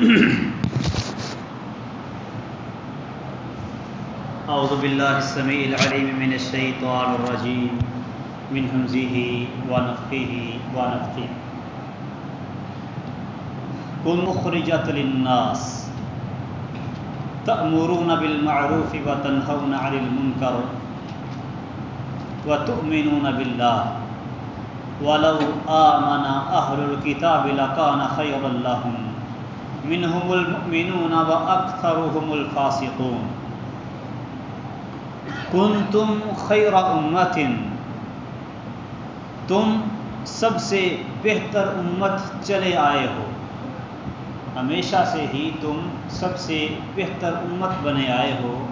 أعوذ بالله السميع العليم من الشيطان الرجيم. من همزه ونفخه ونفخه. كن مخرجت للناس. تأمرون بالمعروف وتنهون عن المنكر. وتؤمنون بالله. ولو آمن أهل الكتاب لكان خيرا لهم. منهم المؤمنون وأكثرهم الفاسقون. کنتم خیر امت تم سب سے بہتر امت چلے آئے ہو. ہمیشہ سے ہی تم سب سے بہتر امت بنے آئے ہو.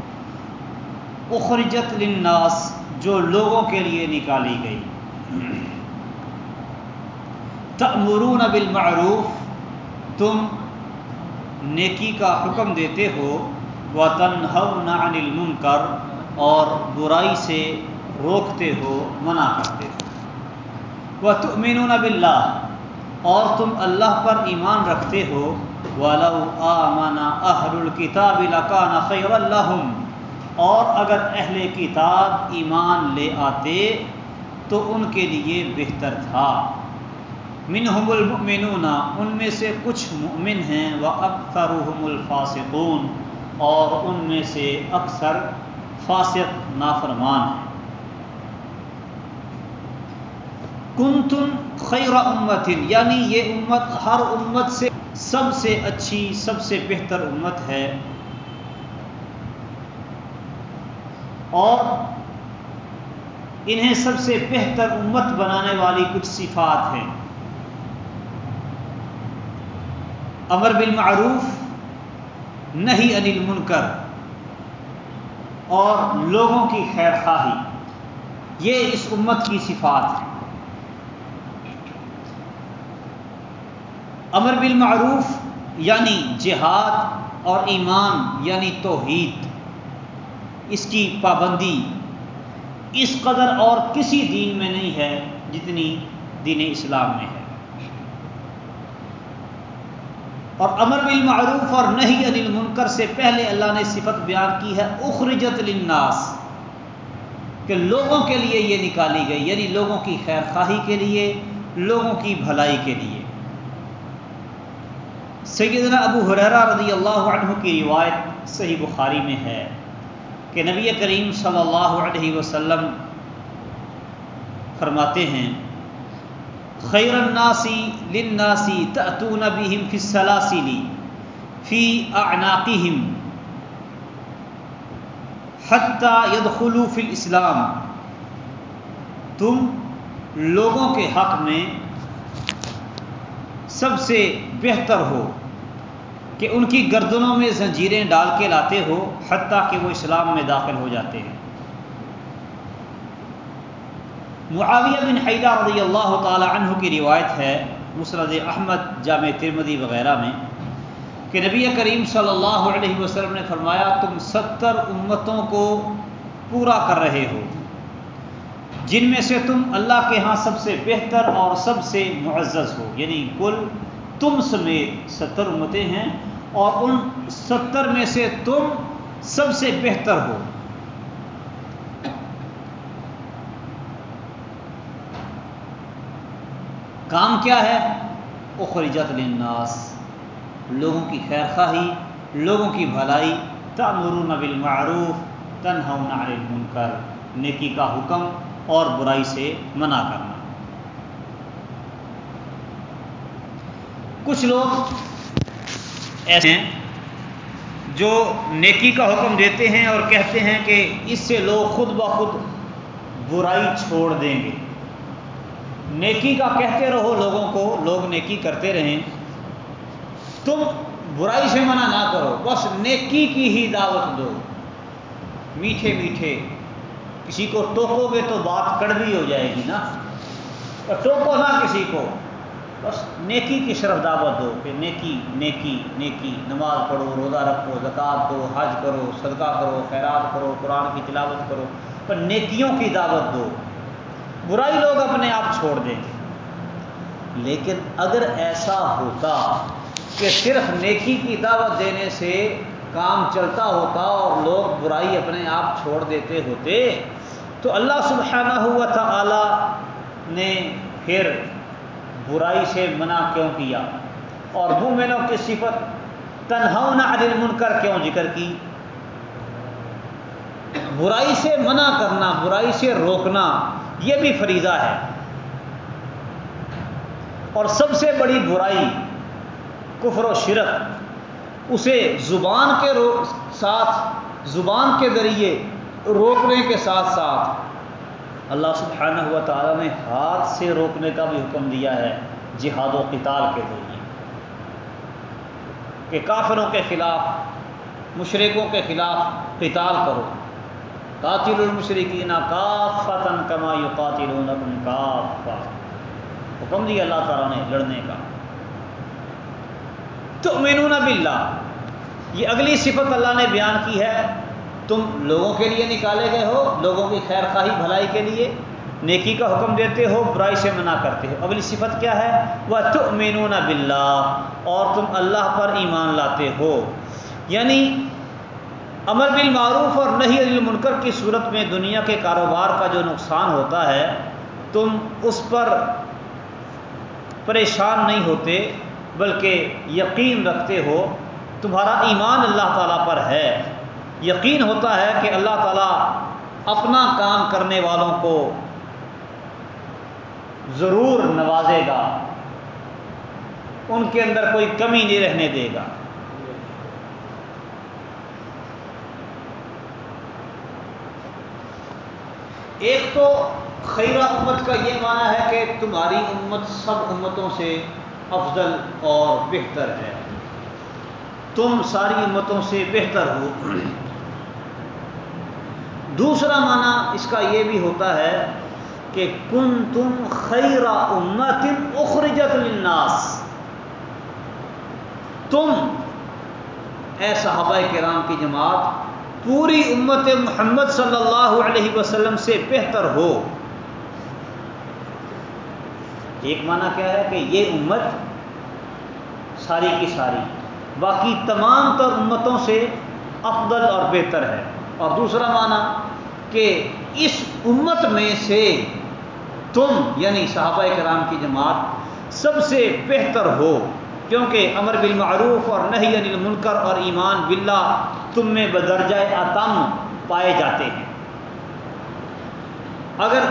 اخرجت للناس، جو لوگوں کے لیے نکالی گئی. تأمرون بالمعروف. تم نیکی کا حکم دیتے ہو و وتنہون عن المنکر اور برائی سے روکتے ہو، منع کرتے ہو۔ وہ تمین باللہ اور تم اللہ پر ایمان رکھتے ہو، ولو آمن اہل الکتاب لکان خیر الحم اور اگر اہل کتاب ایمان لے آتے تو ان کے لیے بہتر تھا۔ منہم المؤمنون ان میں سے کچھ مؤمن ہیں وہ اکثرهم الفاسقون، اور ان میں سے اکثر فاسق نافرمان ہے کن تم خیر امت یعنی یہ امت ہر امت سے سب سے اچھی، سب سے بہتر امت ہے۔ اور انہیں سب سے بہتر امت بنانے والی کچھ صفات ہیں۔ امر بالمعروف نہیں انل منکر اور لوگوں کی خیر خواہی۔ یہ اس امت کی صفات ہے امر بالمعروف یعنی جہاد اور ایمان یعنی توحید۔ اس کی پابندی اس قدر اور کسی دین میں نہیں ہے جتنی دین اسلام میں ہے۔ اور امر بالمعروف اور نہیں انل منکر سے پہلے اللہ نے صفت بیان کی ہے، اخرجت للناس، کہ لوگوں کے لیے یہ نکالی گئی یعنی لوگوں کی خیر خواہی کے لیے، لوگوں کی بھلائی کے لیے۔ سیدنا ابو حریرہ رضی اللہ عنہ کی روایت صحیح بخاری میں ہے کہ نبی کریم صلی اللہ علیہ وسلم فرماتے ہیں خیر الناسی للناسی تأتون بهم فی السلاسل فی اعناقهم حتی يدخلوا فی الاسلام۔ تم لوگوں کے حق میں سب سے بہتر ہو کہ ان کی گردنوں میں زنجیریں ڈال کے لاتے ہو حتیٰ کہ وہ اسلام میں داخل ہو جاتے ہیں۔ معاویہ بن حیدہ رضی اللہ تعالی عنہ کی روایت ہے مسرد احمد، جامع ترمدی وغیرہ میں، کہ نبی کریم صلی اللہ علیہ وسلم نے فرمایا، تم ستر امتوں کو پورا کر رہے ہو، جن میں سے تم اللہ کے ہاں سب سے بہتر اور سب سے معزز ہو یعنی کل تم سمیت ستر امتیں ہیں اور ان ستر میں سے تم سب سے بہتر ہو۔ کام کیا ہے؟ اخرجت للناس۔ لوگوں کی خیر خواہی لوگوں کی بھلائی، تأمرون بالمعروف، تنہون عن المنکر۔ نیکی کا حکم اور برائی سے منع کرنا۔ کچھ لوگ ایسے ہیں جو نیکی کا حکم دیتے ہیں اور کہتے ہیں کہ اس سے لوگ خود بخود برائی چھوڑ دیں گے۔ نیکی کا کہتے رہو لوگوں کو، لوگ نیکی کرتے رہیں۔ تم برائی سے منع نہ کرو، بس نیکی کی ہی دعوت دو۔ میٹھے میٹھے، کسی کو ٹوکو گے تو بات کڑوی ہو جائے گی نا۔ ٹوکو نہ کسی کو، بس نیکی کی شرف دعوت دو کہ نیکی نیکی نیکی۔ نماز پڑھو، روزہ رکھو، زکوٰۃ دو، حج کرو، صدقہ کرو، خیرات کرو، قرآن کی تلاوت کرو۔ پر نیکیوں کی دعوت دو۔ برائی لوگ اپنے آپ چھوڑ دیں۔ گے لیکن اگر ایسا ہوتا کہ صرف نیکی کی دعوت دینے سے کام چلتا ہوتا اور لوگ برائی اپنے آپ چھوڑ دیتے ہوتے، تو اللہ سبحانہ ہوا تھا نے پھر برائی سے منع کیوں کیا؟ اور مومنوں کی صفت تنہا عن المنکر کیوں ذکر کی؟ برائی سے منع کرنا، برائی سے روکنا یہ بھی فریضہ ہے۔ اور سب سے بڑی برائی، کفر و شرک، اسے زبان کے ساتھ، زبان کے ذریعے روکنے کے ساتھ ساتھ اللہ سبحانہ ہوا تعالیٰ نے ہاتھ سے روکنے کا بھی حکم دیا ہے جہاد و قتال کے ذریعے۔ کہ کافروں کے خلاف مشرقوں کے خلاف قتال کرو۔ قاتل المشرقین کافتن کما یقاتلونکم کافا حکم دیا اللہ تعالیٰ نے لڑنے کا۔ تو مینون باللہ۔ یہ اگلی صفت اللہ نے بیان کی ہے۔ تم لوگوں کے لیے نکالے گئے ہو، لوگوں کی خیر خواہی، بھلائی کے لیے۔ نیکی کا حکم دیتے ہو، برائی سے منع کرتے ہو۔ اگلی صفت کیا ہے؟ وہ تو مینون اور تم اللہ پر ایمان لاتے ہو۔ یعنی امر بالمعروف اور نہیں المنکر کی صورت میں دنیا کے کاروبار کا جو نقصان ہوتا ہے، تم اس پر پریشان نہیں ہوتے، بلکہ یقین رکھتے ہو، تمہارا ایمان اللہ تعالیٰ پر ہے۔ یقین ہوتا ہے کہ اللہ تعالیٰ اپنا کام کرنے والوں کو ضرور نوازے گا۔ ان کے اندر کوئی کمی نہیں رہنے دے گا۔ ایک تو خیرہ امت کا یہ معنی ہے کہ تمہاری امت سب امتوں سے افضل اور بہتر ہے۔ تم ساری امتوں سے بہتر ہو۔ دوسرا معنی اس کا یہ بھی ہوتا ہے کہ کن تم خیرا امت اخرجت للناس۔ تم، اے صحابہ کرام کی جماعت پوری امت محمد صلی اللہ علیہ وسلم سے بہتر ہو۔ ایک معنی کیا ہے کہ یہ امت ساری کی ساری، باقی تمام تر امتوں سے افضل اور بہتر ہے۔ اور دوسرا معنی کہ اس امت میں سے تم یعنی صحابہ کرام کی جماعت، سب سے بہتر ہو۔ کیونکہ امر بالمعروف اور نہیں انل منکر اور ایمان باللہ تم میں بدرجہ اتم پائے جاتے ہیں۔ اگر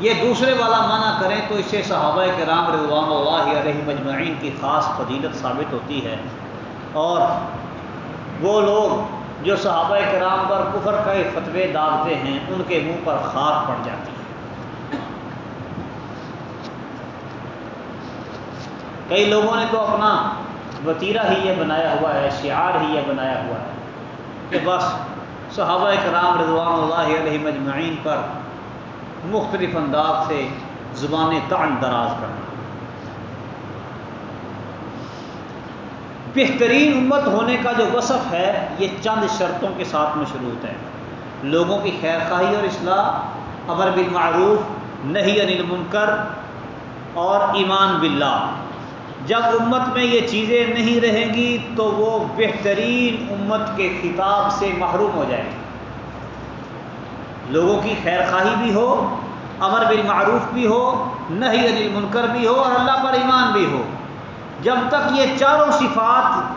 یہ دوسرے والا معنی کریں تو اس سے صحابہ کرام رضوان اللہ علیہ مجمعین کی خاص فضیلت ثابت ہوتی ہے۔ اور وہ لوگ جو صحابہ کرام پر کفر کا فتوے داغتے ہیں، ان کے منہ پر خاک پڑ جاتی ہے۔ کئی لوگوں نے تو اپنا وطیرہ ہی یہ بنایا ہوا ہے، شعار ہی یہ بنایا ہوا ہے۔ کہ بس صحابہ کرام رضوان اللہ علیہ مجمعین پر مختلف انداز سے زبان تعن دراز کرنا۔ بہترین امت ہونے کا جو وصف ہے، یہ چند شرطوں کے ساتھ مشروط ہے۔ لوگوں کی خیر خواہی اور اصلاح، امر بالمعروف نہیں انل منکر اور ایمان باللہ۔ جب امت میں یہ چیزیں نہیں رہیں گی تو وہ بہترین امت کے خطاب سے محروم ہو جائے گی۔ لوگوں کی خیر خواہی بھی ہو، امر بالمعروف بھی ہو نہیں انل منکر بھی ہو اور اللہ پر ایمان بھی ہو۔ جب تک یہ چاروں صفات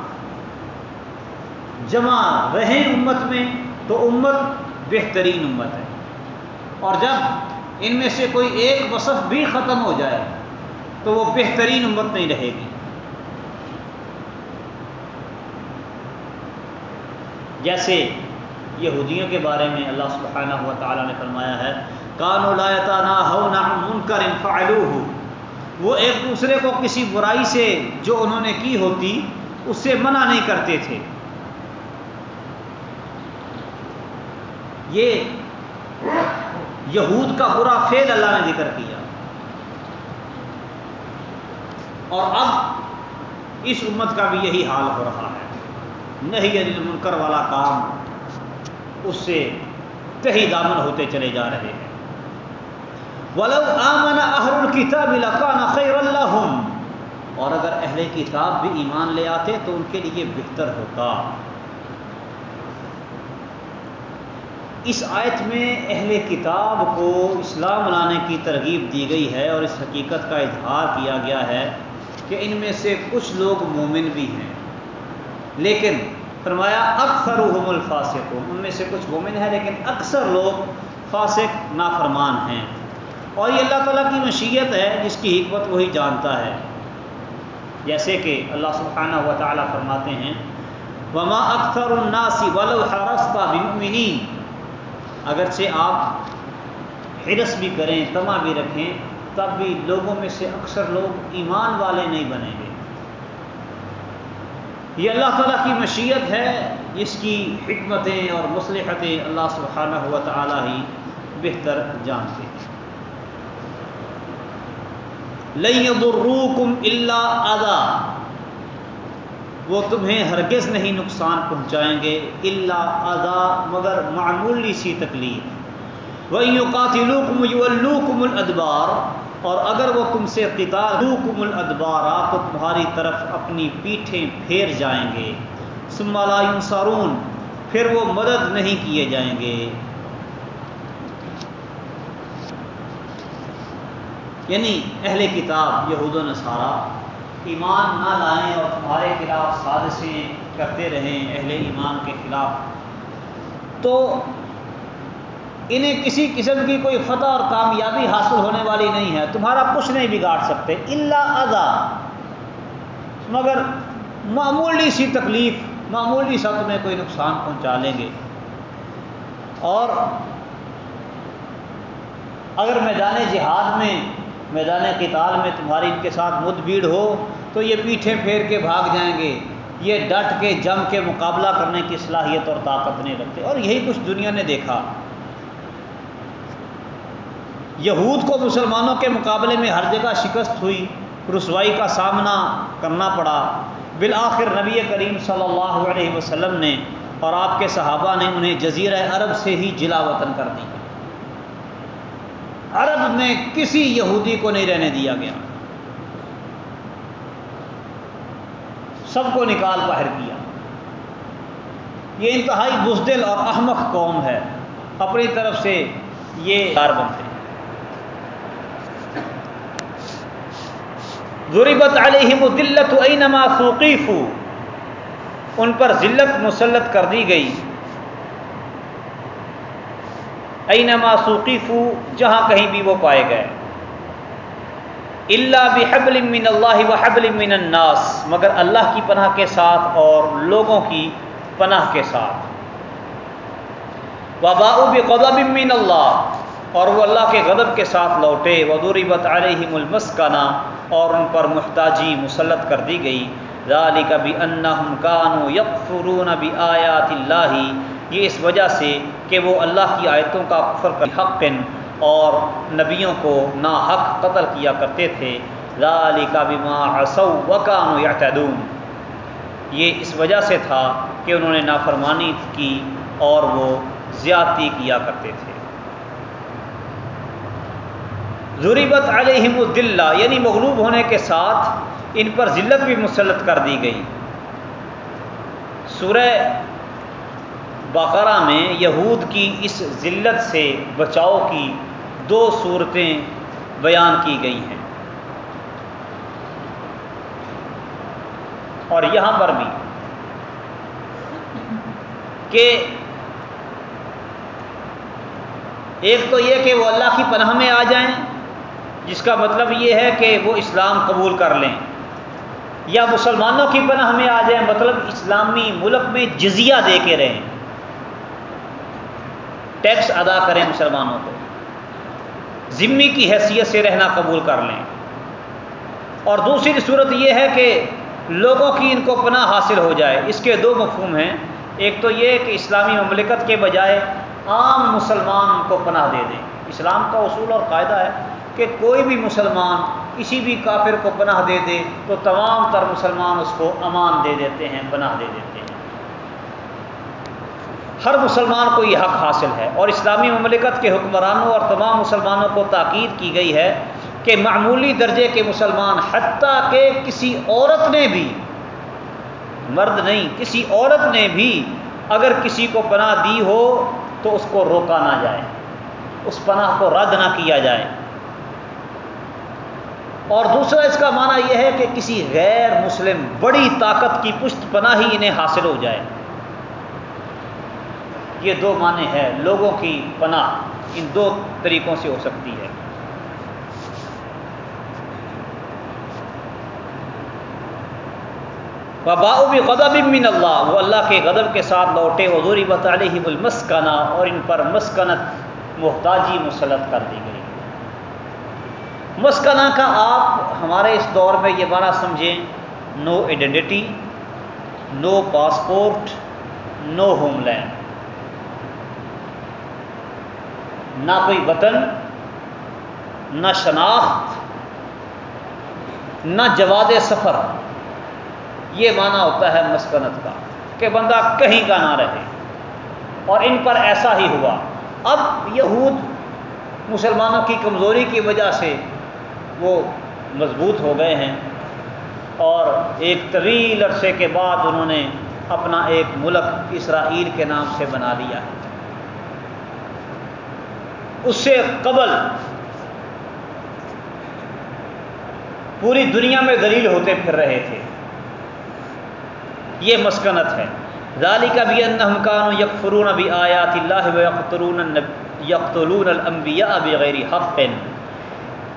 جمع رہیں امت میں تو امت بہترین امت ہے۔ اور جب ان میں سے کوئی ایک وصف بھی ختم ہو جائے تو وہ بہترین امت نہیں رہے گی۔ جیسے یہودیوں کے بارے میں اللہ سبحانہ ہوا تعالیٰ نے فرمایا ہے کان ولایتا نہ ہو نہ من کر انفعلو ہو وہ ایک دوسرے کو کسی برائی سے جو انہوں نے کی ہوتی، اس سے منع نہیں کرتے تھے۔ یہ یہود کا برا فیل اللہ نے ذکر کیا۔ اور اب اس امت کا بھی یہی حال ہو رہا ہے۔ نہیں انل منکر والا کام اس سے کہیں دامن ہوتے چلے جا رہے ہیں۔ ولو آمن اہر الکتاب لکان خیر اللہ اور اگر اہل کتاب بھی ایمان لے آتے تو ان کے لیے بہتر ہوتا۔ اس آیت میں اہل کتاب کو اسلام لانے کی ترغیب دی گئی ہے اور اس حقیقت کا اظہار کیا گیا ہے۔ کہ ان میں سے کچھ لوگ مومن بھی ہیں۔ لیکن فرمایا اکثر حم ان میں سے کچھ مومن ہیں، لیکن اکثر لوگ فاسق نافرمان ہیں۔ اور یہ اللہ تعالیٰ کی مشیت ہے، جس کی حکمت وہی جانتا ہے۔ جیسے کہ اللہ سبحانہ و تعالیٰ فرماتے ہیں، وما اکثر الناسی ولو حرصت بمؤمنین اگرچہ آپ حرس بھی کریں تما بھی رکھیں تب بھی لوگوں میں سے اکثر لوگ ایمان والے نہیں بنیں گے۔ یہ اللہ تعالیٰ کی مشیت ہے، اس کی حکمتیں اور مصلحتیں اللہ سبحانہ ہوا تعالیٰ ہی بہتر جانتے ہیں۔ لئی اللہ ادا وہ تمہیں ہرگز نہیں نقصان پہنچائیں گے اللہ ادا مگر معمولی سی تکلیف۔ وہ یوں قاتلوکم الادبار اور اگر وہ تم سے قتال روکم الادبارا تو تمہاری طرف اپنی پیٹھیں پھیر جائیں گے۔ لا ينصرون، پھر وہ مدد نہیں کیے جائیں گے۔ یعنی اہل کتاب، یہود و نصارہ، ایمان نہ لائیں اور تمہارے خلاف سازشیں کرتے رہیں، اہل ایمان کے خلاف۔ تو انہیں کسی قسم کی کوئی فتح اور کامیابی حاصل ہونے والی نہیں ہے، تمہارا کچھ نہیں بگاڑ سکتے اللہ ادا مگر معمولی سی تکلیف، معمولی سا تمہیں کوئی نقصان پہنچا لیں گے۔ اور اگر میدان جہاد میں، میدان قتال میں تمہاری ان کے ساتھ مد بھیڑ ہو، تو یہ پیٹھے پھیر کے بھاگ جائیں گے۔ یہ ڈٹ کے، جم کے مقابلہ کرنے کی صلاحیت اور طاقت نہیں رکھتے۔ اور یہی کچھ دنیا نے دیکھا۔ یہود کو مسلمانوں کے مقابلے میں ہر جگہ شکست ہوئی، رسوائی کا سامنا کرنا پڑا۔ بالآخر نبی کریم صلی اللہ علیہ وسلم نے اور آپ کے صحابہ نے انہیں جزیرہ عرب سے ہی جلا وطن کر دی عرب میں کسی یہودی کو نہیں رہنے دیا گیا۔ سب کو نکال باہر کیا۔ یہ انتہائی بزدل اور احمق قوم ہے۔ اپنی طرف سے یہ کار بنتے ضربت علیہم دلت اینما ثوقیف ان پر ذلت مسلط کر دی گئی۔ اینما ثوقیف جہاں کہیں بھی وہ پائے گئے۔ اللہ بحبل من اللہ و من الناس۔ مگر اللہ کی پناہ کے ساتھ اور لوگوں کی پناہ کے ساتھ۔ وباء بغضب من اللہ اور وہ اللہ کے غضب کے ساتھ لوٹے۔ وضربت علیہم المسکنہ اور ان پر محتاجی مسلط کر دی گئی۔ ذالک بانہم کانوا یکفرون بآیات اللہ۔ یہ اس وجہ سے کہ وہ اللہ کی آیتوں کا کفر کر حق اور نبیوں کو نا حق قتل کیا کرتے تھے۔ ذالک بما عصوا وکانوا یعتدون۔ یہ اس وجہ سے تھا کہ انہوں نے نافرمانی کی اور وہ زیادتی کیا کرتے تھے۔ ضربت علیہم الدلہ یعنی مغلوب ہونے کے ساتھ ان پر ذلت بھی مسلط کر دی گئی۔ سورہ بقرہ میں یہود کی اس ذلت سے بچاؤ کی دو صورتیں بیان کی گئی ہیں۔ اور یہاں پر بھی کہ ایک تو یہ کہ وہ اللہ کی پناہ میں آ جائیں جس کا مطلب یہ ہے کہ وہ اسلام قبول کر لیں۔ یا مسلمانوں کی پناہ میں آ جائیں مطلب اسلامی ملک میں جزیہ دے کے رہیں۔ ٹیکس ادا کریں مسلمانوں کو۔ ذمی کی حیثیت سے رہنا قبول کر لیں۔ اور دوسری صورت یہ ہے کہ لوگوں کی ان کو پناہ حاصل ہو جائے۔ اس کے دو مفہوم ہیں۔ ایک تو یہ کہ اسلامی مملکت کے بجائے عام مسلمان ان کو پناہ دے دیں۔ اسلام کا اصول اور قاعدہ ہے۔ کہ کوئی بھی مسلمان کسی بھی کافر کو پناہ دے دے تو تمام تر مسلمان اس کو امان دے دیتے ہیں، پناہ دے دیتے ہیں۔ ہر مسلمان کو یہ حق حاصل ہے۔ اور اسلامی مملکت کے حکمرانوں اور تمام مسلمانوں کو تاکید کی گئی ہے کہ معمولی درجے کے مسلمان حتیٰ کہ کسی عورت نے بھی مرد نہیں، کسی عورت نے بھی اگر کسی کو پناہ دی ہو تو اس کو روکا نہ جائے، اس پناہ کو رد نہ کیا جائے۔ اور دوسرا اس کا معنی یہ ہے کہ کسی غیر مسلم بڑی طاقت کی پشت پناہ ہی انہیں حاصل ہو جائے۔ یہ دو معنی ہے لوگوں کی پناہ ان دو طریقوں سے ہو سکتی ہے۔ باؤ بھی غدب من اللہ وہ اللہ کے غدب کے ساتھ لوٹے۔ حضوری بطالح المسکنہ اور ان پر مسکنت، محتاجی مسلط کر دی گئی۔ مسکنہ کا آپ ہمارے اس دور میں یہ معنی سمجھیں no identity no passport no homeland نہ کوئی وطن، نہ شناخت، نہ جواز سفر. یہ معنی ہوتا ہے مسکنت کا، کہ بندہ کہیں کا نہ رہے. اور ان پر ایسا ہی ہوا. اب یہود مسلمانوں کی کمزوری کی وجہ سے وہ مضبوط ہو گئے ہیں اور ایک طویل عرصے کے بعد انہوں نے اپنا ایک ملک اسرائیل کے نام سے بنا لیا ہے۔ اس سے قبل پوری دنیا میں دلیل ہوتے پھر رہے تھے۔ یہ مسکنت ہے۔ ذالی کا بھی انکان یک فرون ابھی آیات اللہ یقتلون یقتلون الانبیاء بغیر حق۔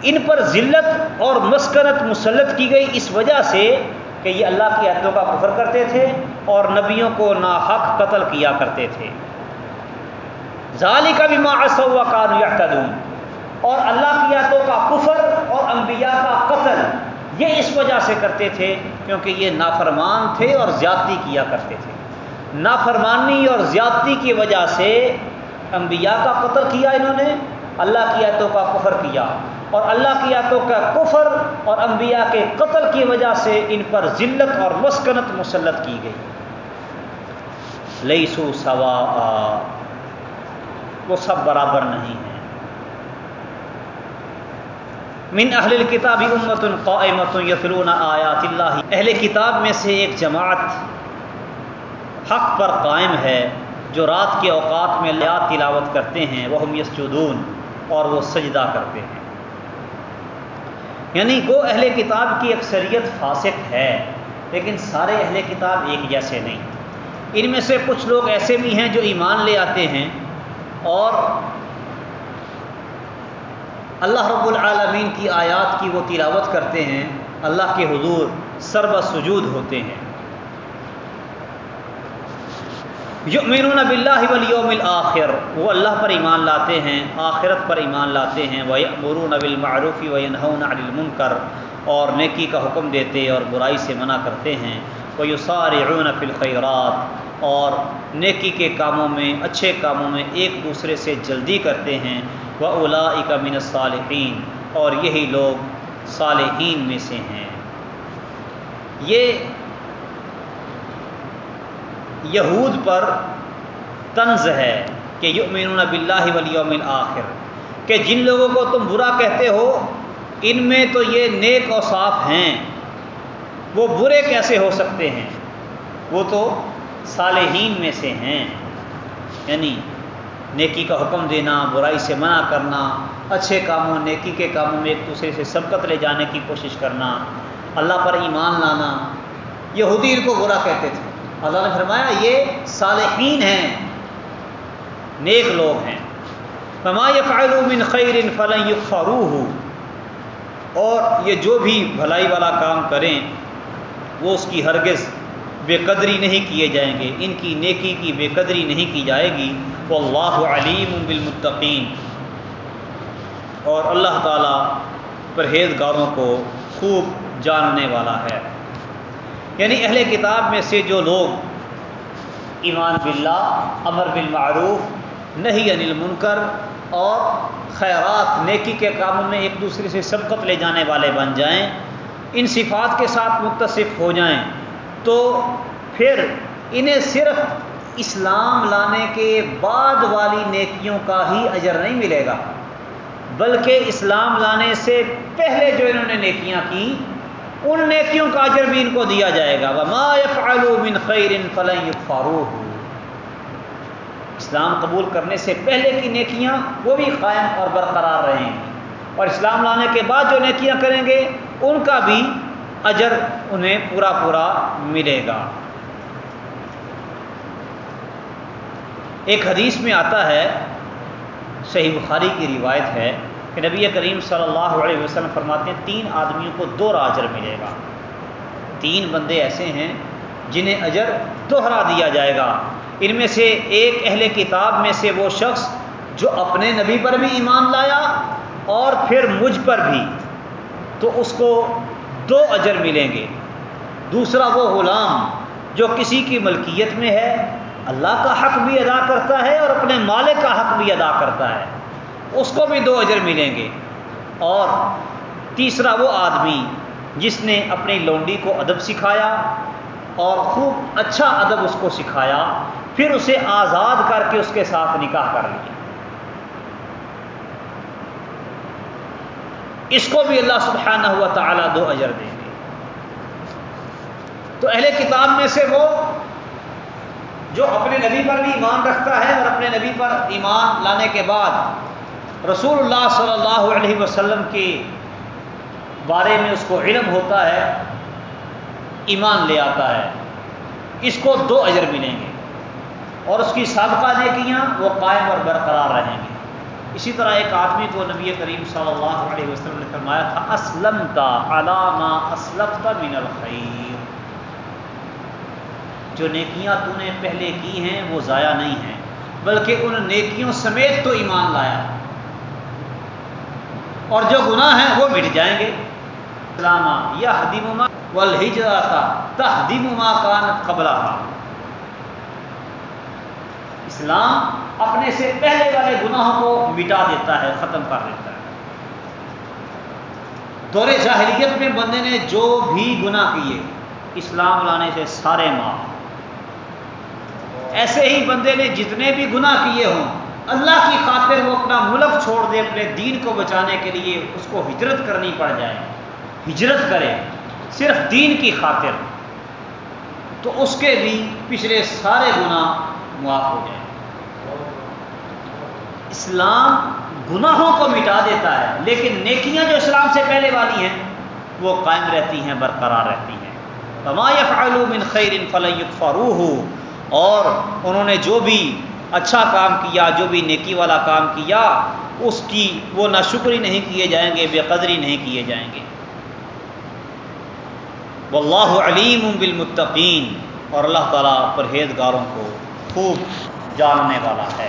ان پر ذلت اور مسکنت مسلط کی گئی اس وجہ سے کہ یہ اللہ کی عہدوں کا کفر کرتے تھے اور نبیوں کو ناحق قتل کیا کرتے تھے۔ ظالی کا بھی معصوا کان یا اور اللہ کی عہدوں کا کفر اور انبیاء کا قتل یہ اس وجہ سے کرتے تھے کیونکہ یہ نافرمان تھے اور زیادتی کیا کرتے تھے۔ نافرمانی اور زیادتی کی وجہ سے انبیاء کا قتل کیا انہوں نے، اللہ کی آیتوں کا کفر کیا۔ اور اللہ کی آیتوں کا کفر اور انبیاء کے قتل کی وجہ سے ان پر ذلت اور مسکنت مسلط کی گئی۔ لئی سو سوا وہ سب برابر نہیں ہیں۔ من اہل کتابی امت قائمت یتلون آیات اللہ۔ اہل کتاب میں سے ایک جماعت حق پر قائم ہے، جو رات کے اوقات میں لیات تلاوت کرتے ہیں وہ ہم یسجدون اور وہ سجدہ کرتے ہیں۔ یعنی وہ اہل کتاب کی اکثریت فاسق ہے، لیکن سارے اہل کتاب ایک جیسے نہیں۔ ان میں سے کچھ لوگ ایسے بھی ہیں جو ایمان لے آتے ہیں اور اللہ رب العالمین کی آیات کی وہ تلاوت کرتے ہیں، اللہ کے حضور سرب سجود ہوتے ہیں۔ یؤمنون باللہ والیوم الاخر، وہ اللہ پر ایمان لاتے ہیں، آخرت پر ایمان لاتے ہیں وہ امرون بالمعروف وینہون عن المنکر، اور نیکی کا حکم دیتے اور برائی سے منع کرتے ہیں۔ وہ یسارعون فی الخیرات، اور نیکی کے کاموں میں، اچھے کاموں میں ایک دوسرے سے جلدی کرتے ہیں۔ و اولا من الصالحین، اور یہی لوگ صالحین میں سے ہیں۔ یہ یہود پر طنز ہے کہ یؤمنون باللہ والیوم الاخر، کہ جن لوگوں کو تم برا کہتے ہو، ان میں تو یہ نیک اور صاف ہیں۔ وہ برے کیسے ہو سکتے ہیں؟ وہ تو صالحین میں سے ہیں۔ یعنی نیکی کا حکم دینا، برائی سے منع کرنا، اچھے کاموں، نیکی کے کاموں میں ایک دوسرے سے سبقت لے جانے کی کوشش کرنا، اللہ پر ایمان لانا، یہودی ان کو برا کہتے تھے۔ اللہ نے فرمایا، یہ صالحین ہیں، نیک لوگ ہیں۔ فما من خیر فلن یکفروہ اور یہ جو بھی بھلائی والا کام کریں، وہ اس کی ہرگز بے قدری نہیں کیے جائیں گے۔ ان کی نیکی کی بے قدری نہیں کی جائے گی۔ وہ اللہ علیم بالمتقین اور اللہ تعالیٰ پرہیزگاروں کو خوب جاننے والا ہے۔ یعنی اہل کتاب میں سے جو لوگ ایمان باللہ، امر بالمعروف نہیں انل منکر اور خیرات، نیکی کے کاموں میں ایک دوسرے سے سبقت لے جانے والے بن جائیں، ان صفات کے ساتھ متصف ہو جائیں، تو پھر انہیں صرف اسلام لانے کے بعد والی نیکیوں کا ہی اجر نہیں ملے گا، بلکہ اسلام لانے سے پہلے جو انہوں نے نیکیاں کی ان نیکیوں کا اجر بھی ان کو دیا جائے گا۔ وما يفعلوا من خیر فلن يغفروه۔ اسلام قبول کرنے سے پہلے کی نیکیاں وہ بھی قائم اور برقرار رہیں۔ گی اور اسلام لانے کے بعد جو نیکیاں کریں گے، ان کا بھی اجر انہیں پورا پورا ملے گا۔ ایک حدیث میں آتا ہے، صحیح بخاری کی روایت ہے۔ کہ نبی کریم صلی اللہ علیہ وسلم فرماتے ہیں، تین آدمیوں کو دوہرا اجر ملے گا۔ تین بندے ایسے ہیں جنہیں اجر دوہرا دیا جائے گا۔ ان میں سے ایک اہل کتاب میں سے وہ شخص جو اپنے نبی پر بھی ایمان لایا اور پھر مجھ پر بھی، تو اس کو دو اجر ملیں گے۔ دوسرا وہ غلام جو کسی کی ملکیت میں ہے، اللہ کا حق بھی ادا کرتا ہے اور اپنے مالک کا حق بھی ادا کرتا ہے۔ اس کو بھی دو اجر ملیں گے۔ اور تیسرا وہ آدمی جس نے اپنی لونڈی کو ادب سکھایا اور خوب اچھا ادب اس کو سکھایا، پھر اسے آزاد کر کے اس کے ساتھ نکاح کر لیا۔ اس کو بھی اللہ سبحانہ ہوا تعالیٰ دو اجر دیں گے۔ تو اہل کتاب میں سے وہ جو اپنے نبی پر بھی ایمان رکھتا ہے اور اپنے نبی پر ایمان لانے کے بعد رسول اللہ صلی اللہ علیہ وسلم کے بارے میں اس کو علم ہوتا ہے، ایمان لے آتا ہے۔ اس کو دو اجر ملیں گے۔ اور اس کی سابقہ نیکیاں وہ قائم اور برقرار رہیں گے۔ اسی طرح ایک آدمی کو نبی کریم صلی اللہ علیہ وسلم نے فرمایا تھا اسلم کا علامہ اسلف کا من الخیر۔ جو نیکیاں تو نے پہلے کی ہیں، وہ ضائع نہیں ہیں، بلکہ ان نیکیوں سمیت تو ایمان لایا۔ اور جو گناہ ہیں وہ مٹ جائیں گے۔ اسلامہ یا حدیمہ والہجرہ کا تحدیمہ کانت قبلہ۔ اسلام اپنے سے پہلے والے گناہوں کو مٹا دیتا ہے، ختم کر دیتا ہے۔ دور جاہلیت میں بندے نے جو بھی گناہ کیے، اسلام لانے سے سارے معاف۔ ایسے ہی بندے نے جتنے بھی گناہ کیے ہوں اللہ کی خاطر وہ اپنا ملک چھوڑ دے، اپنے دین کو بچانے کے لیے اس کو ہجرت کرنی پڑ جائے۔ ہجرت کرے، صرف دین کی خاطر۔ تو اس کے بھی پچھلے سارے گناہ معاف ہو جائیں اسلام گناہوں کو مٹا دیتا ہے، لیکن نیکیاں جو اسلام سے پہلے والی ہیں، وہ قائم رہتی ہیں، برقرار رہتی ہیں۔ من خیر فلن يكفروه اور انہوں نے جو بھی اچھا کام کیا، جو بھی نیکی والا کام کیا، اس کی وہ نہ شکری نہیں کیے جائیں گے، بے قدری نہیں کیے جائیں گے۔ واللہ علیم بالمتقین۔ اور اللہ تعالیٰ پرہیزگاروں کو خوب جاننے والا ہے۔